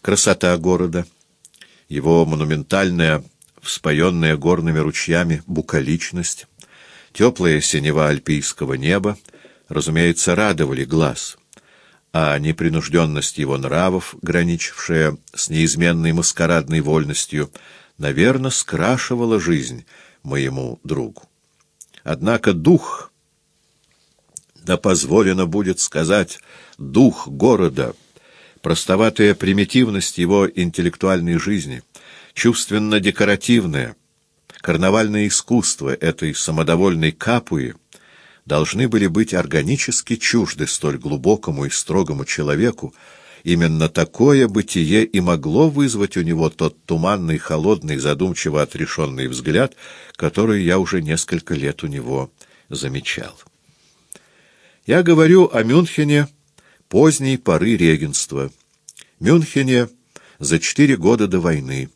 красота города, его монументальная, вспоенная горными ручьями букаличность, теплая синева альпийского неба, разумеется, радовали глаз, а непринужденность его нравов, граничившая с неизменной маскарадной вольностью, наверное, скрашивала жизнь моему другу. Однако дух, да позволено будет сказать, дух города, простоватая примитивность его интеллектуальной жизни, чувственно-декоративное, карнавальное искусство этой самодовольной капуи должны были быть органически чужды столь глубокому и строгому человеку, Именно такое бытие и могло вызвать у него тот туманный, холодный, задумчиво отрешенный взгляд, который я уже несколько лет у него замечал. Я говорю о Мюнхене поздней поры регенства. Мюнхене за четыре года до войны,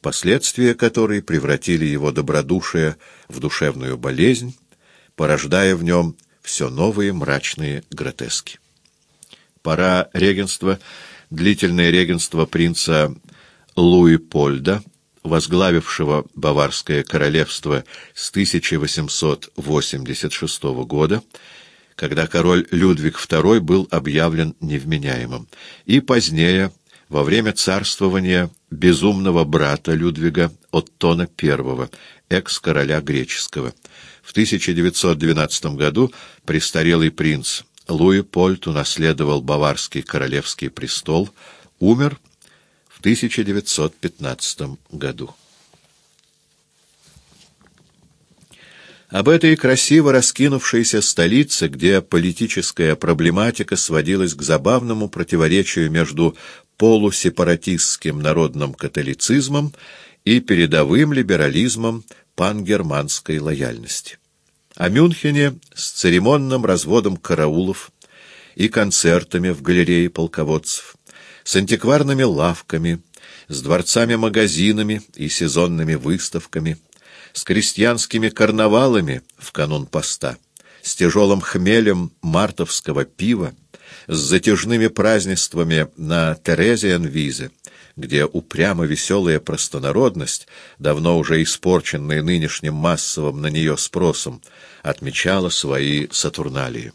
последствия которой превратили его добродушие в душевную болезнь, порождая в нем все новые мрачные гротески. Пора регенства, длительное регенство принца Луи Польда, возглавившего Баварское королевство с 1886 года, когда король Людвиг II был объявлен невменяемым, и позднее, во время царствования безумного брата Людвига Оттона I, экс-короля греческого. В 1912 году престарелый принц Луи Польт унаследовал баварский королевский престол, умер в 1915 году. Об этой красиво раскинувшейся столице, где политическая проблематика сводилась к забавному противоречию между полусепаратистским народным католицизмом и передовым либерализмом пангерманской лояльности. О Мюнхене с церемонным разводом караулов и концертами в галерее полководцев, с антикварными лавками, с дворцами-магазинами и сезонными выставками, с крестьянскими карнавалами в канун поста, с тяжелым хмелем мартовского пива, с затяжными празднествами на Терезиенвизе, где упрямо веселая простонародность, давно уже испорченная нынешним массовым на нее спросом, отмечала свои сатурналии.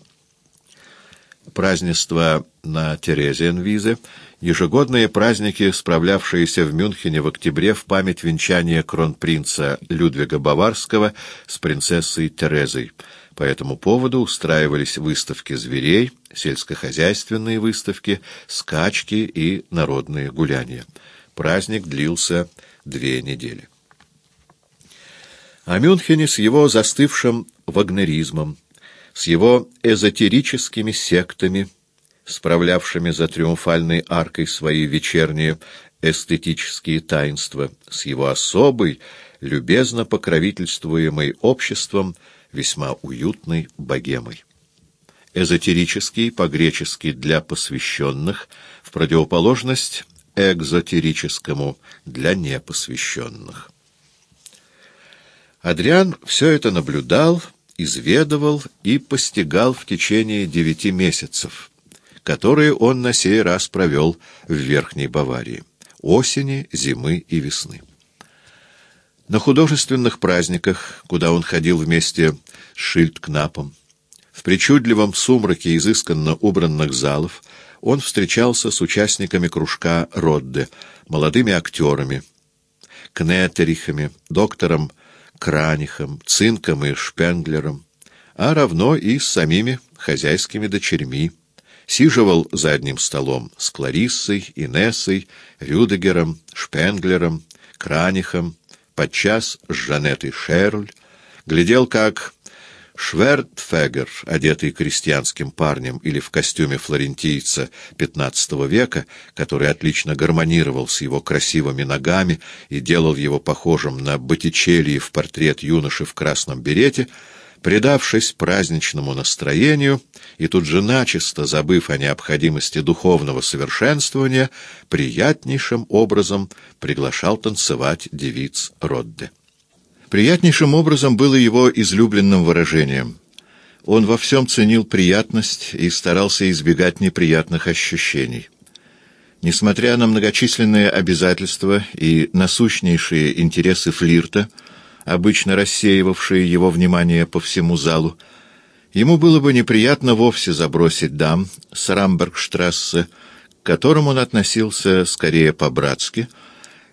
Празднества на Терезиенвизе — ежегодные праздники, справлявшиеся в Мюнхене в октябре в память венчания кронпринца Людвига Баварского с принцессой Терезой. По этому поводу устраивались выставки зверей, сельскохозяйственные выставки, скачки и народные гуляния. Праздник длился две недели. О Мюнхене с его застывшим вагнеризмом, с его эзотерическими сектами, справлявшими за триумфальной аркой свои вечерние эстетические таинства, с его особой, любезно покровительствуемой обществом, весьма уютной богемой. Эзотерический, по-гречески «для посвященных», в противоположность экзотерическому «для непосвященных». Адриан все это наблюдал, изведывал и постигал в течение девяти месяцев, которые он на сей раз провел в Верхней Баварии, осени, зимы и весны. На художественных праздниках, куда он ходил вместе с Шильдкнапом, в причудливом сумраке изысканно убранных залов, он встречался с участниками кружка Родде, молодыми актерами, Кнетерихами, доктором Кранихом, Цинком и Шпенглером, а равно и с самими хозяйскими дочерьми. Сиживал за одним столом с Клариссой, Инессой, Рюдегером, Шпенглером, Кранихом, подчас с Жанетой Шерль, глядел, как Швертфегер, одетый крестьянским парнем или в костюме флорентийца XV века, который отлично гармонировал с его красивыми ногами и делал его похожим на Боттичелли в портрет юноши в красном берете, предавшись праздничному настроению и тут же начисто забыв о необходимости духовного совершенствования, приятнейшим образом приглашал танцевать девиц Родде. Приятнейшим образом было его излюбленным выражением. Он во всем ценил приятность и старался избегать неприятных ощущений. Несмотря на многочисленные обязательства и насущнейшие интересы флирта, обычно рассеивавшие его внимание по всему залу, ему было бы неприятно вовсе забросить дам с Рамбергштрассе, к которым он относился скорее по-братски,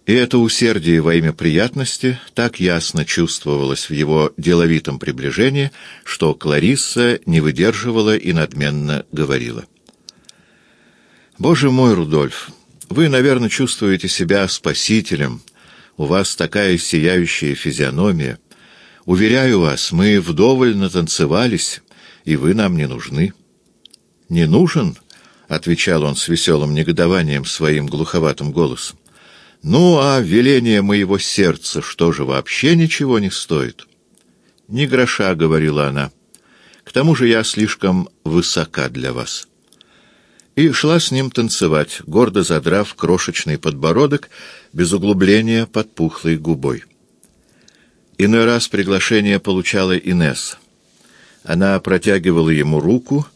и это усердие во имя приятности так ясно чувствовалось в его деловитом приближении, что Кларисса не выдерживала и надменно говорила. «Боже мой, Рудольф, вы, наверное, чувствуете себя спасителем. У вас такая сияющая физиономия. Уверяю вас, мы вдоволь натанцевались, и вы нам не нужны». «Не нужен?» — отвечал он с веселым негодованием своим глуховатым голосом. «Ну, а веление моего сердца что же вообще ничего не стоит?» «Ни гроша», — говорила она. «К тому же я слишком высока для вас» и шла с ним танцевать, гордо задрав крошечный подбородок без углубления под пухлой губой. Иной раз приглашение получала Инесса. Она протягивала ему руку,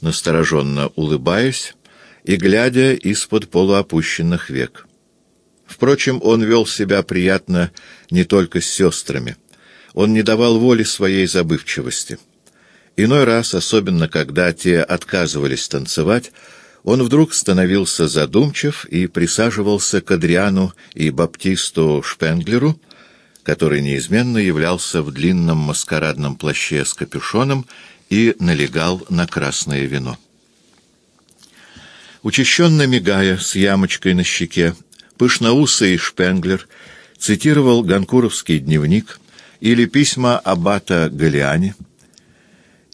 настороженно улыбаясь и глядя из-под полуопущенных век. Впрочем, он вел себя приятно не только с сестрами. Он не давал воли своей забывчивости. Иной раз, особенно когда те отказывались танцевать, он вдруг становился задумчив и присаживался к Адриану и Баптисту Шпенглеру, который неизменно являлся в длинном маскарадном плаще с капюшоном и налегал на красное вино. Учащенно мигая, с ямочкой на щеке, пышноусый Шпенглер цитировал Ганкуровский дневник или письма аббата Галиани,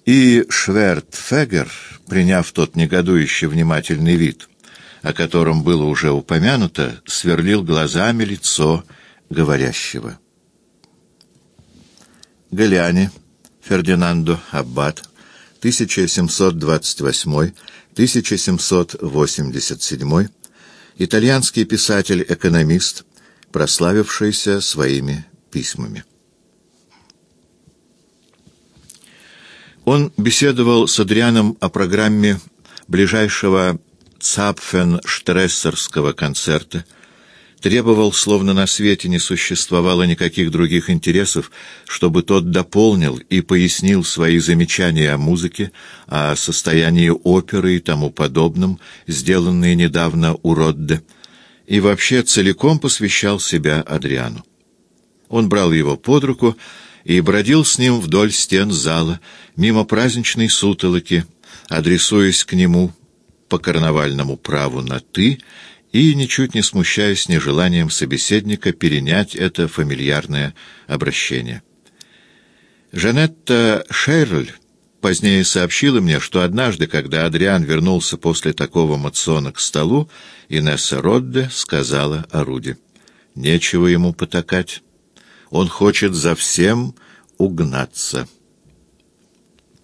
и Швертфегер, приняв тот негодующий внимательный вид, о котором было уже упомянуто, сверлил глазами лицо говорящего. Галиани, Фердинандо Аббат, 1728-1787, итальянский писатель-экономист, прославившийся своими письмами. Он беседовал с Адрианом о программе ближайшего Цапфен-Штрессерского концерта, требовал, словно на свете не существовало никаких других интересов, чтобы тот дополнил и пояснил свои замечания о музыке, о состоянии оперы и тому подобном, сделанные недавно у Родде, и вообще целиком посвящал себя Адриану. Он брал его под руку и бродил с ним вдоль стен зала, мимо праздничной сутолоки, адресуясь к нему по карнавальному праву на «ты» и ничуть не смущаясь нежеланием собеседника перенять это фамильярное обращение. Жанетта Шейрль позднее сообщила мне, что однажды, когда Адриан вернулся после такого мациона к столу, Инесса Родде сказала о. «Нечего ему потакать». Он хочет за всем угнаться.